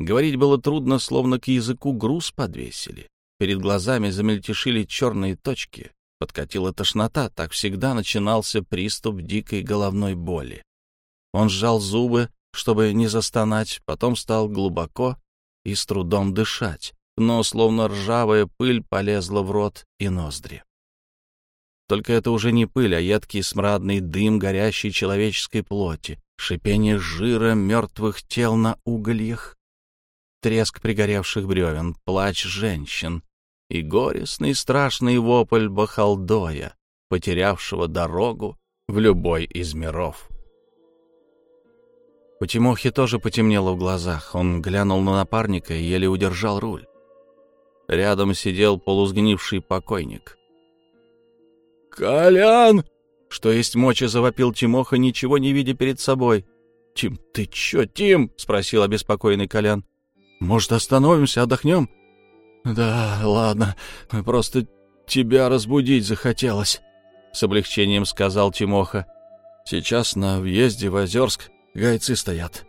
Говорить было трудно, словно к языку груз подвесили. Перед глазами замельтешили черные точки. Подкатила тошнота, так всегда начинался приступ дикой головной боли. Он сжал зубы, чтобы не застонать, потом стал глубоко и с трудом дышать но словно ржавая пыль полезла в рот и ноздри. Только это уже не пыль, а едкий смрадный дым горящей человеческой плоти, шипение жира мертвых тел на угольях, треск пригоревших бревен, плач женщин и горестный страшный вопль бахалдоя, потерявшего дорогу в любой из миров. У Тимохи тоже потемнело в глазах. Он глянул на напарника и еле удержал руль. Рядом сидел полузгнивший покойник. «Колян!» Что есть мочи, завопил Тимоха, ничего не видя перед собой. «Тим, ты чё, Тим?» — спросил обеспокоенный Колян. «Может, остановимся, отдохнем?» «Да, ладно, просто тебя разбудить захотелось», — с облегчением сказал Тимоха. «Сейчас на въезде в Озерск гайцы стоят.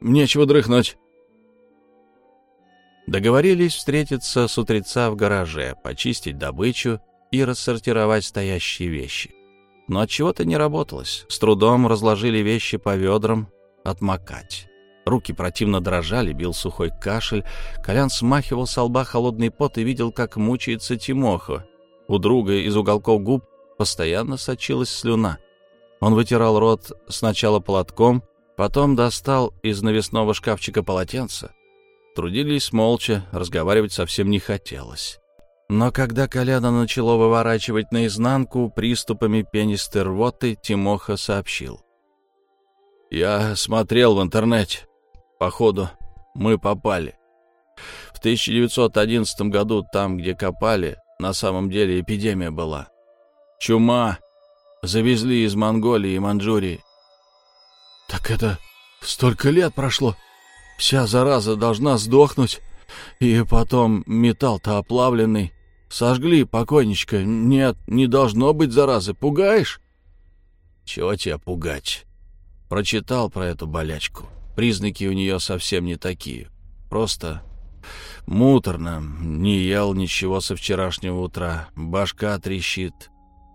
нечего дрыхнуть». Договорились встретиться с утреца в гараже, почистить добычу и рассортировать стоящие вещи. Но от чего то не работалось. С трудом разложили вещи по ведрам, отмокать. Руки противно дрожали, бил сухой кашель. Колян смахивал с лба холодный пот и видел, как мучается Тимоха. У друга из уголков губ постоянно сочилась слюна. Он вытирал рот сначала платком, потом достал из навесного шкафчика полотенце. Трудились молча, разговаривать совсем не хотелось. Но когда Коляна начало выворачивать наизнанку приступами пенистой рвоты, Тимоха сообщил. «Я смотрел в интернете. Походу, мы попали. В 1911 году там, где копали, на самом деле эпидемия была. Чума. Завезли из Монголии и Манчжурии. Так это столько лет прошло. Вся зараза должна сдохнуть. И потом металл-то оплавленный. Сожгли покойничка. Нет, не должно быть заразы. Пугаешь? Чего тебя пугать? Прочитал про эту болячку. Признаки у нее совсем не такие. Просто муторно. Не ел ничего со вчерашнего утра. Башка трещит.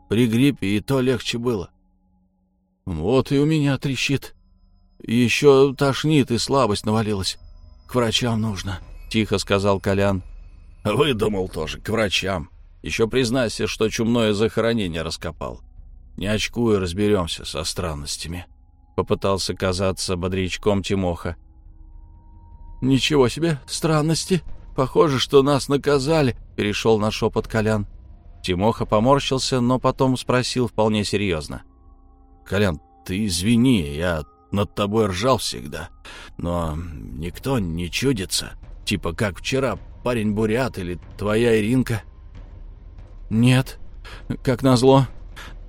При гриппе и то легче было. Вот и у меня трещит. Еще тошнит и слабость навалилась. К врачам нужно, — тихо сказал Колян. Выдумал тоже, к врачам. Еще признайся, что чумное захоронение раскопал. Не очкуй, разберемся со странностями. — попытался казаться бодрячком Тимоха. «Ничего себе, странности. Похоже, что нас наказали», — перешел на шепот Колян. Тимоха поморщился, но потом спросил вполне серьезно. «Колян, ты извини, я над тобой ржал всегда, но никто не чудится. Типа как вчера парень-бурят или твоя Иринка?» «Нет, как назло»,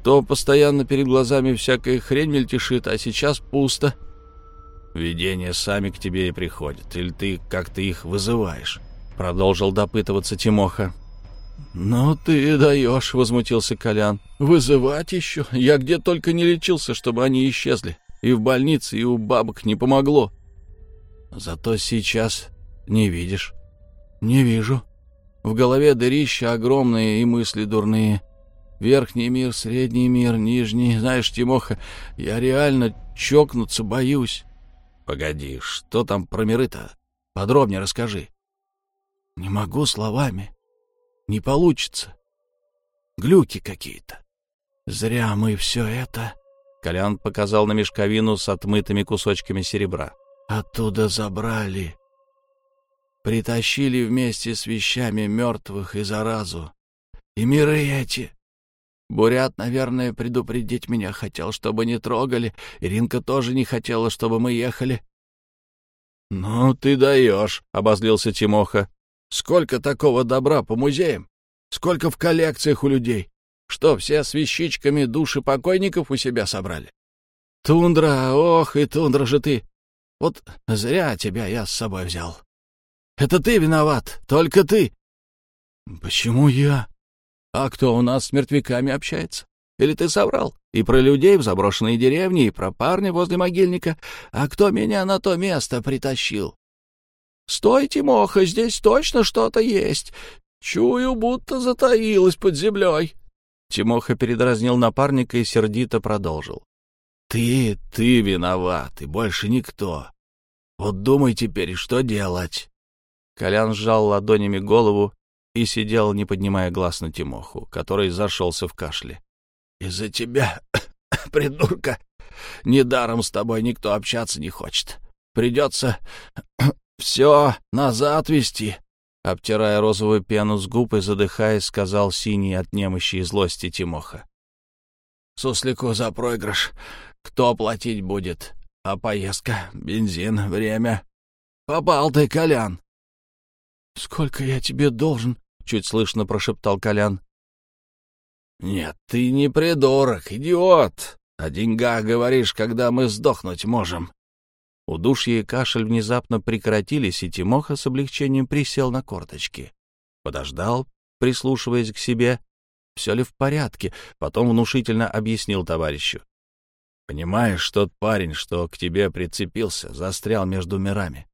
то постоянно перед глазами всякая хрень мельтешит, а сейчас пусто. Видения сами к тебе и приходят, или ты как-то их вызываешь, — продолжил допытываться Тимоха. «Ну ты даешь», — возмутился Колян. «Вызывать еще? Я где только не лечился, чтобы они исчезли. И в больнице, и у бабок не помогло. Зато сейчас не видишь». «Не вижу. В голове дырища огромные и мысли дурные. Верхний мир, средний мир, нижний. Знаешь, Тимоха, я реально чокнуться боюсь. Погоди, что там про миры-то? Подробнее расскажи. Не могу словами. Не получится. Глюки какие-то. Зря мы все это... Колян показал на мешковину с отмытыми кусочками серебра. Оттуда забрали. Притащили вместе с вещами мертвых и заразу. И миры эти Бурят, наверное, предупредить меня хотел, чтобы не трогали. Иринка тоже не хотела, чтобы мы ехали. — Ну, ты даешь, — обозлился Тимоха. — Сколько такого добра по музеям? Сколько в коллекциях у людей? Что, все с вещичками души покойников у себя собрали? Тундра, ох, и тундра же ты! Вот зря тебя я с собой взял. Это ты виноват, только ты. — Почему я? А кто у нас с мертвяками общается? Или ты соврал? И про людей в заброшенной деревне, и про парня возле могильника. А кто меня на то место притащил? Стой, Тимоха, здесь точно что-то есть. Чую, будто затаилась под землей. Тимоха передразнил напарника и сердито продолжил. Ты, ты виноват, и больше никто. Вот думай теперь, что делать. Колян сжал ладонями голову и сидел, не поднимая глаз на Тимоху, который зашелся в кашле. — Из-за тебя, придурка, недаром с тобой никто общаться не хочет. Придется все назад вести. Обтирая розовую пену с губ и задыхаясь, сказал синий от немощи и злости Тимоха. — Суслику за проигрыш. Кто платить будет? А поездка, бензин, время? Попал ты, Колян. — Сколько я тебе должен? — чуть слышно прошептал Колян. «Нет, ты не придурок, идиот! О деньгах говоришь, когда мы сдохнуть можем». Удушье и кашель внезапно прекратились, и Тимоха с облегчением присел на корточки. Подождал, прислушиваясь к себе, все ли в порядке, потом внушительно объяснил товарищу. Понимаешь, тот парень, что к тебе прицепился, застрял между мирами.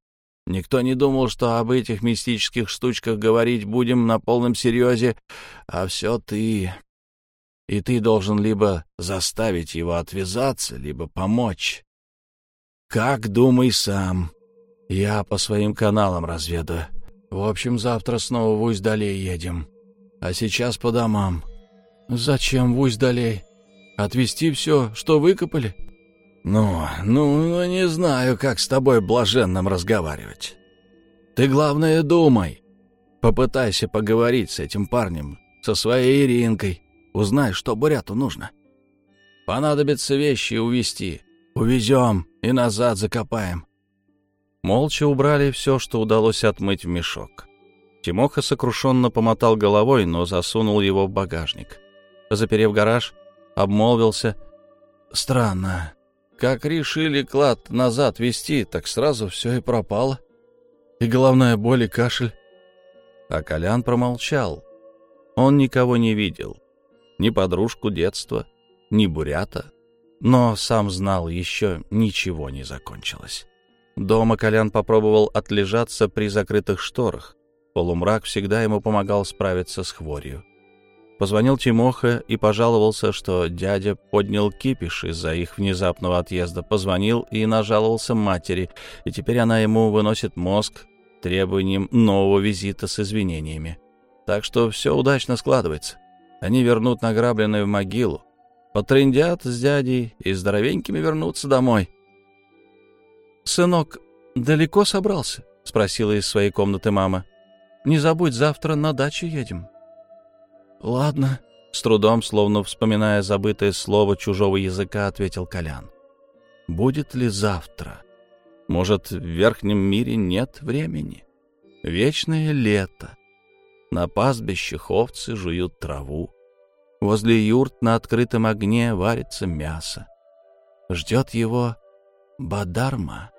Никто не думал, что об этих мистических штучках говорить будем на полном серьезе, а все ты. И ты должен либо заставить его отвязаться, либо помочь. Как думай сам. Я по своим каналам разведу. В общем, завтра снова в Усть-Долей едем. А сейчас по домам. Зачем в Усть-Долей? Отвезти все, что выкопали? Ну, ну, ну, не знаю, как с тобой блаженным разговаривать. Ты, главное, думай. Попытайся поговорить с этим парнем, со своей Иринкой. Узнай, что Буряту нужно. Понадобится вещи увезти. Увезем и назад закопаем. Молча убрали все, что удалось отмыть в мешок. Тимоха сокрушенно помотал головой, но засунул его в багажник. Заперев гараж, обмолвился. «Странно. Как решили клад назад вести, так сразу все и пропало. И головная боль, и кашель». А Колян промолчал. Он никого не видел. Ни подружку детства, ни бурята. Но сам знал, еще ничего не закончилось. Дома Колян попробовал отлежаться при закрытых шторах. Полумрак всегда ему помогал справиться с хворью. Позвонил Тимоха и пожаловался, что дядя поднял кипиш из-за их внезапного отъезда. Позвонил и нажаловался матери, и теперь она ему выносит мозг требованием нового визита с извинениями. Так что все удачно складывается. Они вернут награбленное в могилу, потрындят с дядей и здоровенькими вернутся домой. «Сынок, далеко собрался?» — спросила из своей комнаты мама. «Не забудь, завтра на дачу едем». «Ладно», — с трудом, словно вспоминая забытое слово чужого языка, ответил Колян. «Будет ли завтра? Может, в верхнем мире нет времени? Вечное лето. На пастбищах овцы жуют траву. Возле юрт на открытом огне варится мясо. Ждет его Бадарма.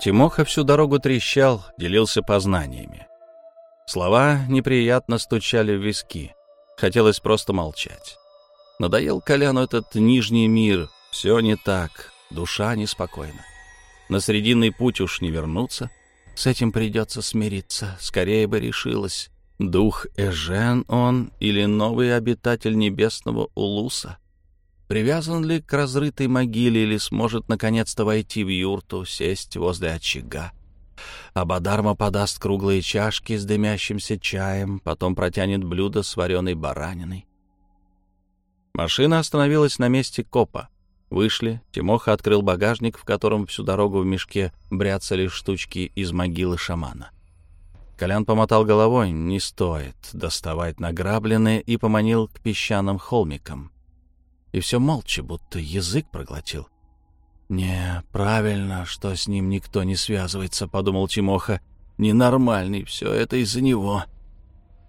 Тимоха всю дорогу трещал, делился познаниями. Слова неприятно стучали в виски. Хотелось просто молчать. Надоел Коляну этот нижний мир. Все не так, душа неспокойна. На срединный путь уж не вернуться. С этим придется смириться. Скорее бы решилась. Дух Эжен он или новый обитатель небесного Улуса? Привязан ли к разрытой могиле или сможет наконец-то войти в юрту, сесть возле очага? Абадарма подаст круглые чашки с дымящимся чаем, потом протянет блюдо с вареной бараниной. Машина остановилась на месте копа. Вышли, Тимоха открыл багажник, в котором всю дорогу в мешке бряцали штучки из могилы шамана. Колян помотал головой, не стоит доставать награбленное, и поманил к песчаным холмикам. И все молча, будто язык проглотил. «Не, правильно, что с ним никто не связывается», — подумал Тимоха. «Ненормальный, все это из-за него».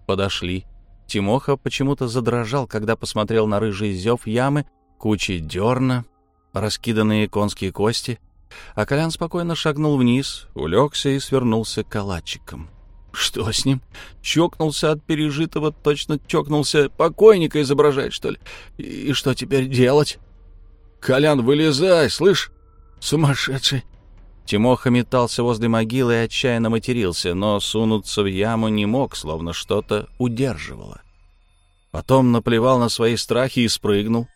Подошли. Тимоха почему-то задрожал, когда посмотрел на рыжий зев ямы, кучи дерна, раскиданные конские кости, а Колян спокойно шагнул вниз, улегся и свернулся калачиком. Что с ним? Чокнулся от пережитого, точно чокнулся. Покойника изображает, что ли? И что теперь делать? Колян, вылезай, слышь? Сумасшедший. Тимоха метался возле могилы и отчаянно матерился, но сунуться в яму не мог, словно что-то удерживало. Потом наплевал на свои страхи и спрыгнул.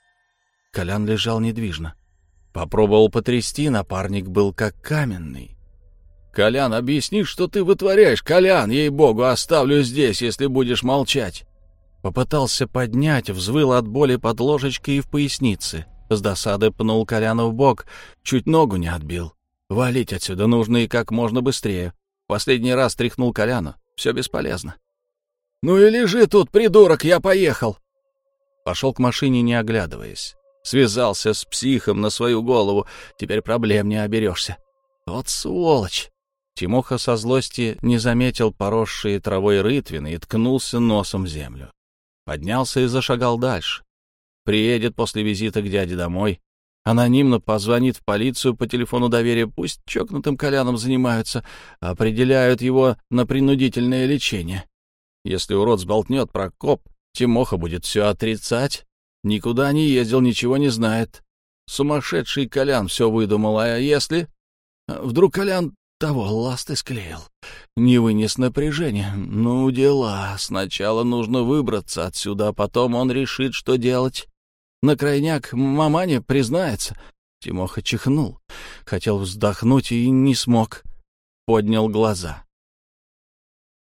Колян лежал недвижно. Попробовал потрясти, напарник был как каменный. «Колян, объясни, что ты вытворяешь. Колян, ей-богу, оставлю здесь, если будешь молчать». Попытался поднять, взвыл от боли под ложечкой и в пояснице. С досады пнул Коляна в бок, чуть ногу не отбил. Валить отсюда нужно и как можно быстрее. Последний раз тряхнул Коляну. Все бесполезно. «Ну и лежи тут, придурок, я поехал!» Пошел к машине, не оглядываясь. Связался с психом на свою голову. Теперь проблем не оберешься. Вот сволочь! Тимоха со злости не заметил поросшие травой рытвины и ткнулся носом в землю. Поднялся и зашагал дальше. Приедет после визита к дяде домой, анонимно позвонит в полицию по телефону доверия, пусть чокнутым коляном занимаются, определяют его на принудительное лечение. Если урод сболтнет про коп, Тимоха будет все отрицать. Никуда не ездил, ничего не знает. Сумасшедший Колян все выдумал, а если... Вдруг Колян того ласты склеил. Не вынес напряжения. Ну, дела. Сначала нужно выбраться отсюда, а потом он решит, что делать. На крайняк маманя признается. Тимоха чихнул. Хотел вздохнуть и не смог. Поднял глаза.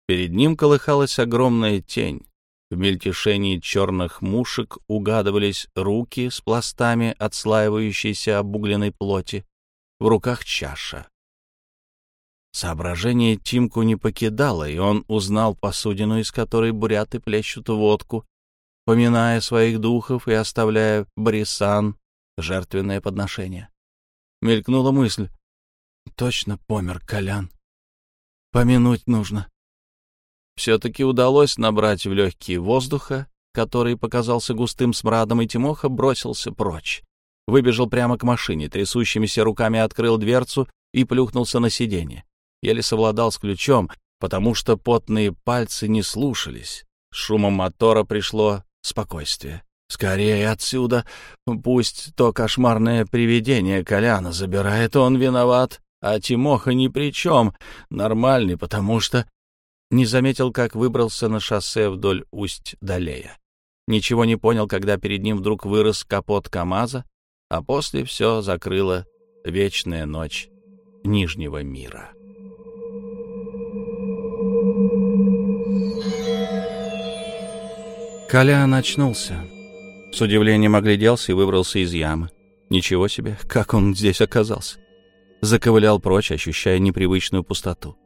Перед ним колыхалась огромная тень. В мельтешении черных мушек угадывались руки с пластами отслаивающейся обугленной плоти. В руках чаша. Соображение Тимку не покидало, и он узнал посудину, из которой буряты плещут водку, поминая своих духов и оставляя брисан, жертвенное подношение. Мелькнула мысль. Точно помер Колян. Помянуть нужно. Все-таки удалось набрать в легкие воздуха, который показался густым смрадом, и Тимоха бросился прочь. Выбежал прямо к машине, трясущимися руками открыл дверцу и плюхнулся на сиденье еле совладал с ключом, потому что потные пальцы не слушались. Шумом мотора пришло спокойствие. Скорее отсюда. Пусть то кошмарное привидение Коляна забирает, он виноват, а Тимоха ни при чем. Нормальный, потому что... Не заметил, как выбрался на шоссе вдоль Усть-Далея. Ничего не понял, когда перед ним вдруг вырос капот КамАЗа, а после все закрыла вечная ночь Нижнего мира. Колян очнулся. С удивлением огляделся и выбрался из ямы. Ничего себе, как он здесь оказался. Заковылял прочь, ощущая непривычную пустоту.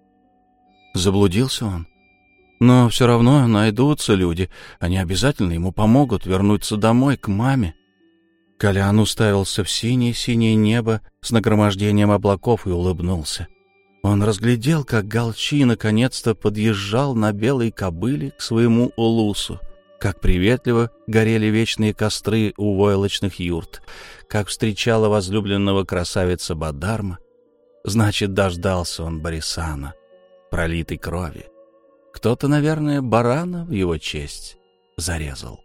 Заблудился он. Но все равно найдутся люди. Они обязательно ему помогут вернуться домой, к маме. Колян уставился в синее-синее небо с нагромождением облаков и улыбнулся. Он разглядел, как Галчи наконец-то подъезжал на белой кобыле к своему улусу как приветливо горели вечные костры у войлочных юрт, как встречала возлюбленного красавица Бадарма. Значит, дождался он Борисана, пролитой крови. Кто-то, наверное, барана в его честь зарезал.